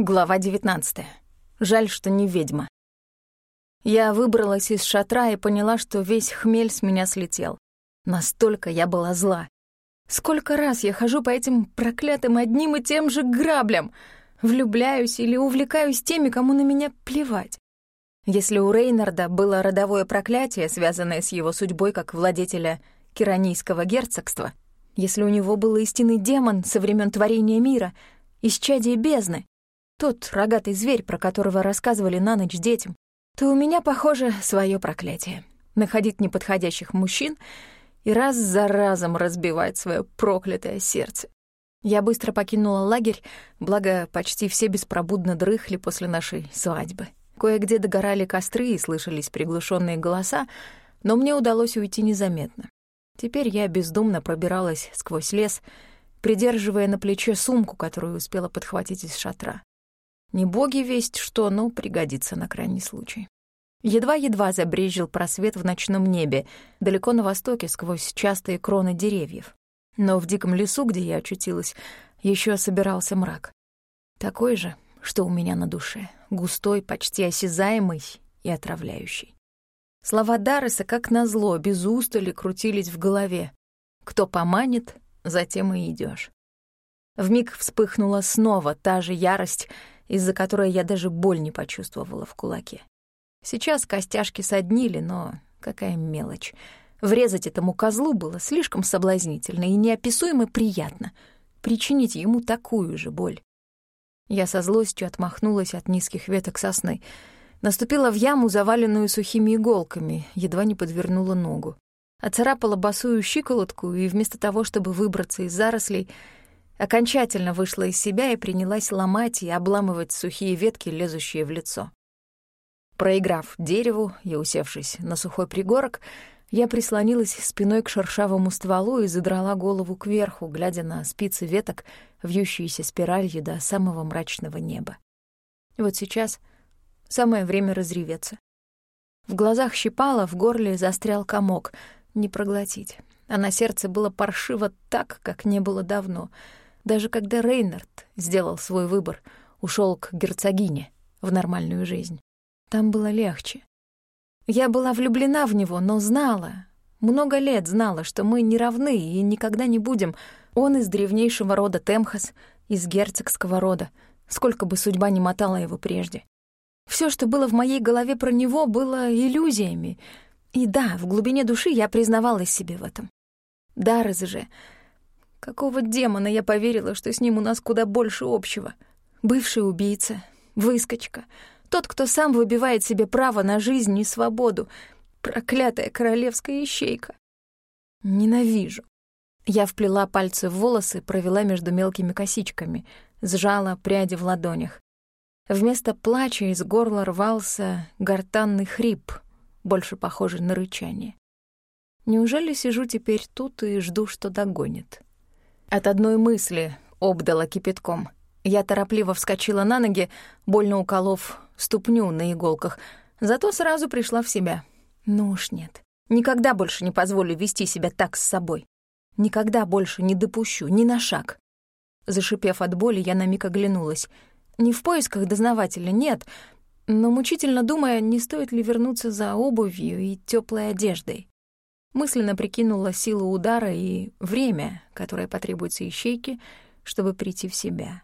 Глава 19. Жаль, что не ведьма. Я выбралась из шатра и поняла, что весь хмель с меня слетел. Настолько я была зла. Сколько раз я хожу по этим проклятым одним и тем же граблям, влюбляюсь или увлекаюсь теми, кому на меня плевать. Если у Рейнарда было родовое проклятие, связанное с его судьбой как владетеля Киранийского герцогства, если у него был истинный демон со времен творения мира, исчадие бездны, тот рогатый зверь, про которого рассказывали на ночь детям, то у меня, похоже, свое проклятие. Находить неподходящих мужчин и раз за разом разбивать свое проклятое сердце. Я быстро покинула лагерь, благо почти все беспробудно дрыхли после нашей свадьбы. Кое-где догорали костры и слышались приглушенные голоса, но мне удалось уйти незаметно. Теперь я бездумно пробиралась сквозь лес, придерживая на плече сумку, которую успела подхватить из шатра. Не боги весть что, но пригодится на крайний случай. Едва-едва забрежил просвет в ночном небе, далеко на востоке, сквозь частые кроны деревьев. Но в диком лесу, где я очутилась, еще собирался мрак. Такой же, что у меня на душе, густой, почти осязаемый и отравляющий. Слова Дарреса, как назло, без устали крутились в голове. «Кто поманит, затем и идешь. Вмиг вспыхнула снова та же ярость — из-за которой я даже боль не почувствовала в кулаке. Сейчас костяшки соднили, но какая мелочь. Врезать этому козлу было слишком соблазнительно и неописуемо приятно. Причинить ему такую же боль. Я со злостью отмахнулась от низких веток сосны. Наступила в яму, заваленную сухими иголками, едва не подвернула ногу. Оцарапала босую щиколотку, и вместо того, чтобы выбраться из зарослей, окончательно вышла из себя и принялась ломать и обламывать сухие ветки, лезущие в лицо. Проиграв дереву и усевшись на сухой пригорок, я прислонилась спиной к шершавому стволу и задрала голову кверху, глядя на спицы веток, вьющиеся спиралью до самого мрачного неба. вот сейчас самое время разреветься. В глазах щипало, в горле застрял комок, не проглотить. А на сердце было паршиво так, как не было давно — даже когда Рейнард сделал свой выбор, ушел к герцогине в нормальную жизнь. Там было легче. Я была влюблена в него, но знала, много лет знала, что мы не равны и никогда не будем. Он из древнейшего рода Темхас, из герцогского рода, сколько бы судьба не мотала его прежде. Все, что было в моей голове про него, было иллюзиями. И да, в глубине души я признавалась себе в этом. Даррес же Какого демона я поверила, что с ним у нас куда больше общего? Бывший убийца, выскочка, тот, кто сам выбивает себе право на жизнь и свободу, проклятая королевская ищейка. Ненавижу. Я вплела пальцы в волосы, провела между мелкими косичками, сжала пряди в ладонях. Вместо плача из горла рвался гортанный хрип, больше похожий на рычание. Неужели сижу теперь тут и жду, что догонит? От одной мысли обдала кипятком. Я торопливо вскочила на ноги, больно уколов ступню на иголках, зато сразу пришла в себя. Ну уж нет. Никогда больше не позволю вести себя так с собой. Никогда больше не допущу, ни на шаг. Зашипев от боли, я на миг оглянулась. Не в поисках дознавателя, нет, но мучительно думая, не стоит ли вернуться за обувью и теплой одеждой. Мысленно прикинула силу удара и время, которое потребуется ищейке, чтобы прийти в себя.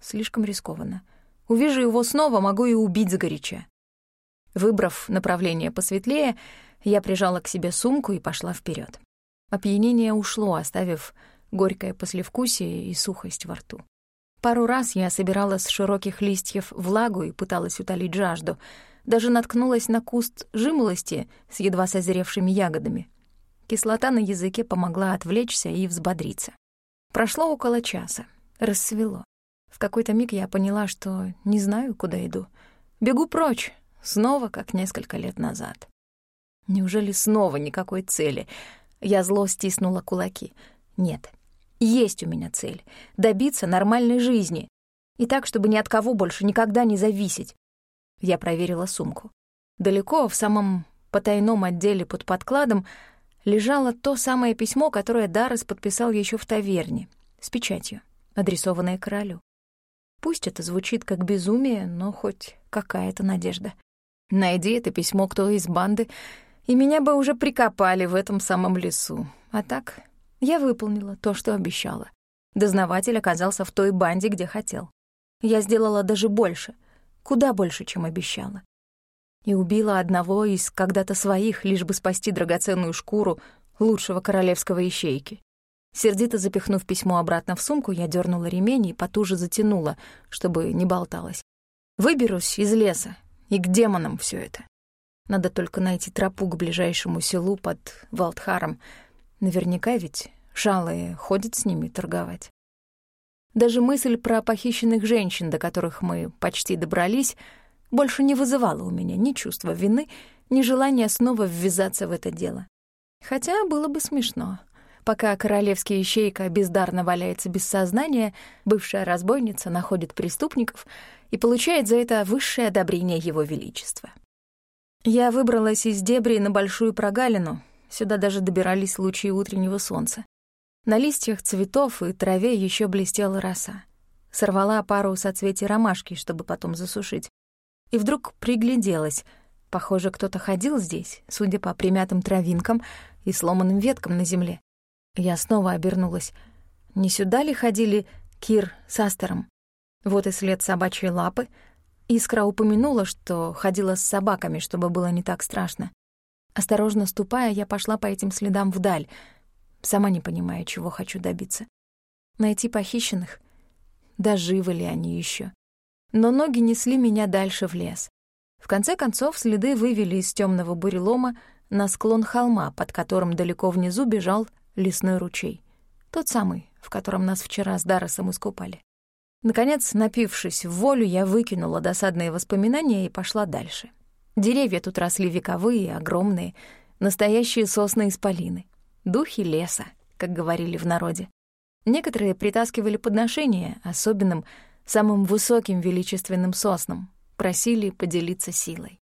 Слишком рискованно. Увижу его снова, могу и убить загоряча. Выбрав направление посветлее, я прижала к себе сумку и пошла вперед. Опьянение ушло, оставив горькое послевкусие и сухость во рту. Пару раз я собирала с широких листьев влагу и пыталась утолить жажду — даже наткнулась на куст жимолости с едва созревшими ягодами. Кислота на языке помогла отвлечься и взбодриться. Прошло около часа. Рассвело. В какой-то миг я поняла, что не знаю, куда иду. Бегу прочь, снова, как несколько лет назад. Неужели снова никакой цели? Я зло стиснула кулаки. Нет, есть у меня цель — добиться нормальной жизни. И так, чтобы ни от кого больше никогда не зависеть. Я проверила сумку. Далеко, в самом потайном отделе под подкладом, лежало то самое письмо, которое Даррес подписал еще в таверне, с печатью, адресованное королю. Пусть это звучит как безумие, но хоть какая-то надежда. Найди это письмо кто из банды, и меня бы уже прикопали в этом самом лесу. А так я выполнила то, что обещала. Дознаватель оказался в той банде, где хотел. Я сделала даже больше, куда больше, чем обещала. И убила одного из когда-то своих, лишь бы спасти драгоценную шкуру лучшего королевского ищейки. Сердито запихнув письмо обратно в сумку, я дернула ремень и потуже затянула, чтобы не болталось. Выберусь из леса, и к демонам все это. Надо только найти тропу к ближайшему селу под Валтхаром. Наверняка ведь шалые ходят с ними торговать. Даже мысль про похищенных женщин, до которых мы почти добрались, больше не вызывала у меня ни чувства вины, ни желания снова ввязаться в это дело. Хотя было бы смешно. Пока королевский ищейка бездарно валяется без сознания, бывшая разбойница находит преступников и получает за это высшее одобрение его величества. Я выбралась из дебри на большую прогалину, сюда даже добирались лучи утреннего солнца. На листьях цветов и траве еще блестела роса. Сорвала пару соцветий ромашки, чтобы потом засушить. И вдруг пригляделась. Похоже, кто-то ходил здесь, судя по примятым травинкам и сломанным веткам на земле. Я снова обернулась. Не сюда ли ходили Кир с Астером? Вот и след собачьей лапы. Искра упомянула, что ходила с собаками, чтобы было не так страшно. Осторожно ступая, я пошла по этим следам вдаль, сама не понимая, чего хочу добиться. Найти похищенных? Да живы ли они еще? Но ноги несли меня дальше в лес. В конце концов, следы вывели из темного бурелома на склон холма, под которым далеко внизу бежал лесной ручей. Тот самый, в котором нас вчера с Даросом искупали. Наконец, напившись в волю, я выкинула досадные воспоминания и пошла дальше. Деревья тут росли вековые, огромные, настоящие сосны-исполины. Духи леса, как говорили в народе. Некоторые притаскивали подношения особенным, самым высоким величественным соснам, просили поделиться силой.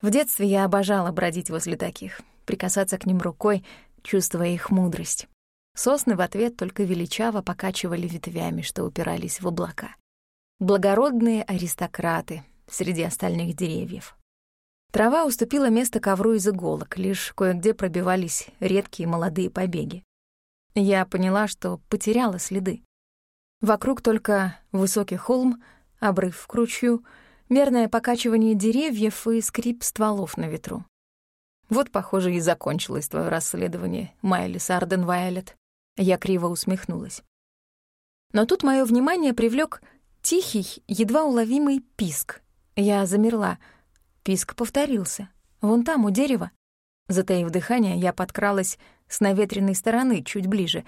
В детстве я обожала бродить возле таких, прикасаться к ним рукой, чувствуя их мудрость. Сосны в ответ только величаво покачивали ветвями, что упирались в облака. Благородные аристократы среди остальных деревьев. Трава уступила место ковру из иголок, лишь кое-где пробивались редкие молодые побеги. Я поняла, что потеряла следы. Вокруг только высокий холм, обрыв к ручью, мерное покачивание деревьев и скрип стволов на ветру. Вот, похоже, и закончилось твое расследование, Майлис Арден Вайолет. Я криво усмехнулась. Но тут мое внимание привлек тихий, едва уловимый писк. Я замерла. Писк повторился. Вон там, у дерева. Затаив дыхание, я подкралась с наветренной стороны, чуть ближе,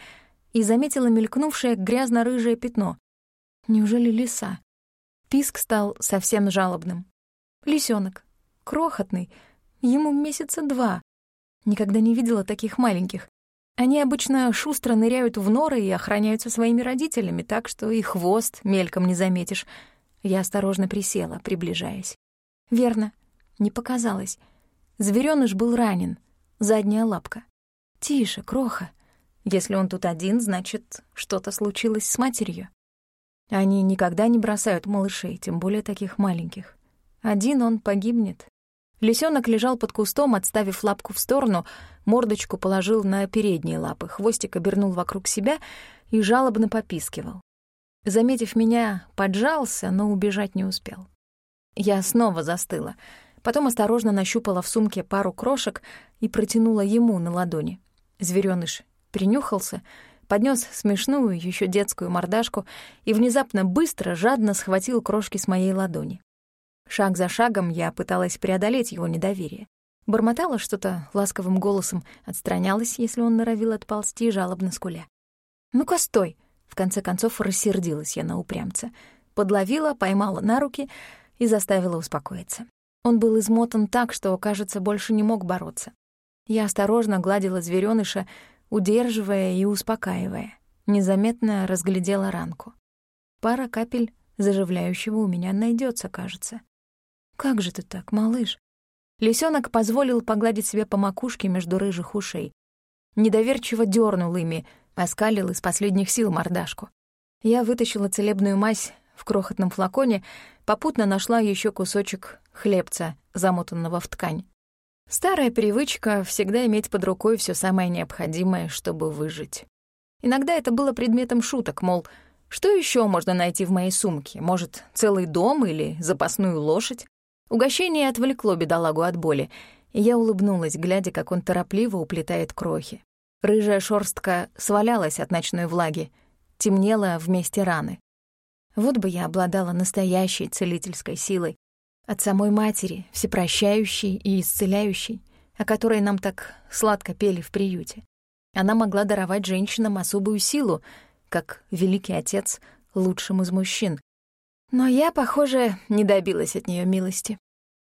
и заметила мелькнувшее грязно-рыжее пятно. Неужели лиса? Писк стал совсем жалобным. Лисенок, крохотный, Ему месяца два. Никогда не видела таких маленьких. Они обычно шустро ныряют в норы и охраняются своими родителями, так что и хвост мельком не заметишь. Я осторожно присела, приближаясь. Верно, не показалось. Зверёныш был ранен, задняя лапка. Тише, кроха. Если он тут один, значит, что-то случилось с матерью. Они никогда не бросают малышей, тем более таких маленьких. Один он погибнет, Лисенок лежал под кустом, отставив лапку в сторону, мордочку положил на передние лапы, хвостик обернул вокруг себя и жалобно попискивал. Заметив меня, поджался, но убежать не успел. Я снова застыла, потом осторожно нащупала в сумке пару крошек и протянула ему на ладони. Зверёныш принюхался, поднес смешную, еще детскую мордашку и внезапно быстро, жадно схватил крошки с моей ладони. Шаг за шагом я пыталась преодолеть его недоверие. Бормотала что-то ласковым голосом, отстранялась, если он норовил отползти, жалобно скуля. «Ну-ка, стой!» В конце концов рассердилась я на упрямца. Подловила, поймала на руки и заставила успокоиться. Он был измотан так, что, кажется, больше не мог бороться. Я осторожно гладила зверёныша, удерживая и успокаивая. Незаметно разглядела ранку. Пара капель заживляющего у меня найдется, кажется. «Как же ты так, малыш?» Лисенок позволил погладить себе по макушке между рыжих ушей. Недоверчиво дернул ими, оскалил из последних сил мордашку. Я вытащила целебную мазь в крохотном флаконе, попутно нашла еще кусочек хлебца, замотанного в ткань. Старая привычка всегда иметь под рукой все самое необходимое, чтобы выжить. Иногда это было предметом шуток, мол, что еще можно найти в моей сумке? Может, целый дом или запасную лошадь? Угощение отвлекло бедолагу от боли, и я улыбнулась, глядя, как он торопливо уплетает крохи. Рыжая шорстка свалялась от ночной влаги, темнела вместе раны. Вот бы я обладала настоящей целительской силой, от самой матери, всепрощающей и исцеляющей, о которой нам так сладко пели в приюте. Она могла даровать женщинам особую силу, как великий отец лучшим из мужчин. Но я, похоже, не добилась от нее милости.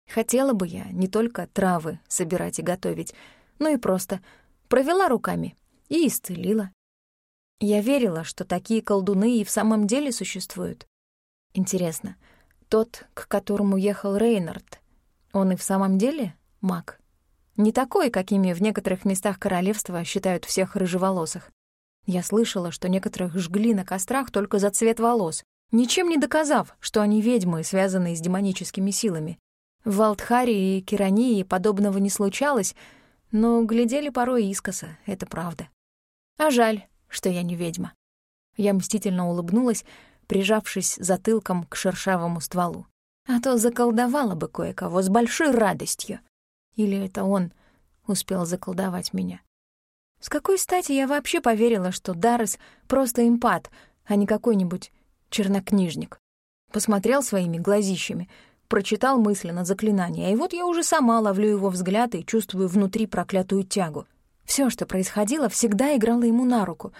Хотела бы я не только травы собирать и готовить, но и просто провела руками и исцелила. Я верила, что такие колдуны и в самом деле существуют. Интересно, тот, к которому ехал Рейнард, он и в самом деле маг? Не такой, какими в некоторых местах королевства считают всех рыжеволосых. Я слышала, что некоторых жгли на кострах только за цвет волос, ничем не доказав, что они ведьмы, связанные с демоническими силами. В Валдхаре и Кирании подобного не случалось, но глядели порой искоса, это правда. А жаль, что я не ведьма. Я мстительно улыбнулась, прижавшись затылком к шершавому стволу. А то заколдовала бы кое-кого с большой радостью. Или это он успел заколдовать меня? С какой стати я вообще поверила, что Даррес просто импат, а не какой-нибудь чернокнижник? Посмотрел своими глазищами, прочитал мысленно заклинание, и вот я уже сама ловлю его взгляд и чувствую внутри проклятую тягу. Все, что происходило, всегда играло ему на руку.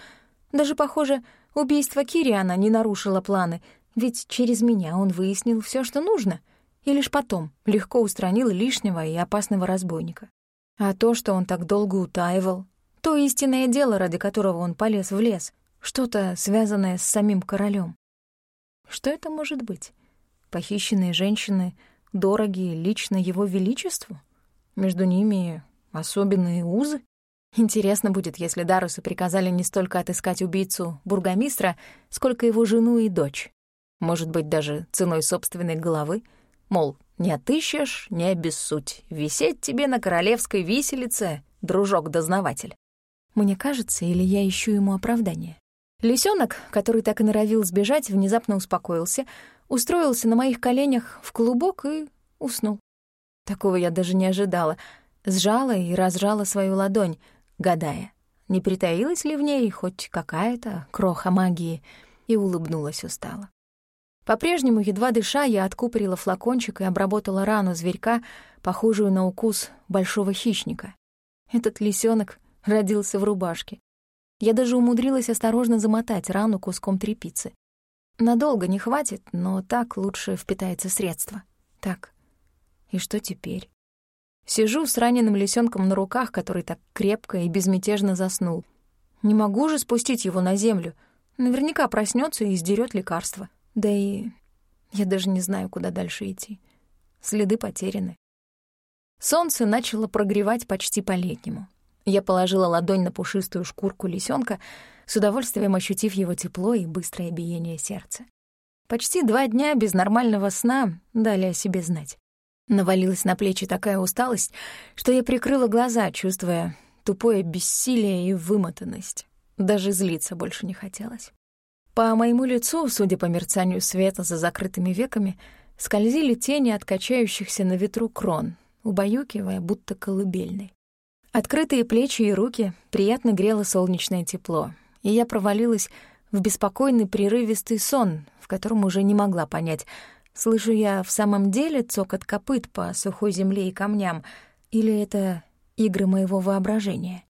Даже, похоже, убийство Кириана не нарушило планы, ведь через меня он выяснил все, что нужно, и лишь потом легко устранил лишнего и опасного разбойника. А то, что он так долго утаивал, то истинное дело, ради которого он полез в лес, что-то связанное с самим королем. Что это может быть? Похищенные женщины дорогие лично его величеству? Между ними особенные узы? Интересно будет, если Дарусу приказали не столько отыскать убийцу бургомистра, сколько его жену и дочь. Может быть, даже ценой собственной головы? Мол, не отыщешь, не обессудь. Висеть тебе на королевской виселице, дружок-дознаватель. Мне кажется, или я ищу ему оправдание? Лисенок, который так и норовил сбежать, внезапно успокоился, устроился на моих коленях в клубок и уснул. Такого я даже не ожидала. Сжала и разжала свою ладонь, гадая, не притаилась ли в ней хоть какая-то кроха магии, и улыбнулась устало. По-прежнему, едва дыша, я откупорила флакончик и обработала рану зверька, похожую на укус большого хищника. Этот лисенок родился в рубашке. Я даже умудрилась осторожно замотать рану куском тряпицы. Надолго не хватит, но так лучше впитается средство. Так. И что теперь? Сижу с раненым лисенком на руках, который так крепко и безмятежно заснул. Не могу же спустить его на землю. Наверняка проснется и сдерет лекарство. Да и я даже не знаю, куда дальше идти. Следы потеряны. Солнце начало прогревать почти по-летнему. Я положила ладонь на пушистую шкурку лисенка, с удовольствием ощутив его тепло и быстрое биение сердца. Почти два дня без нормального сна дали о себе знать. Навалилась на плечи такая усталость, что я прикрыла глаза, чувствуя тупое бессилие и вымотанность. Даже злиться больше не хотелось. По моему лицу, судя по мерцанию света за закрытыми веками, скользили тени от качающихся на ветру крон, убаюкивая, будто колыбельной. Открытые плечи и руки приятно грело солнечное тепло, и я провалилась в беспокойный прерывистый сон, в котором уже не могла понять, слышу я в самом деле цокот копыт по сухой земле и камням, или это игры моего воображения.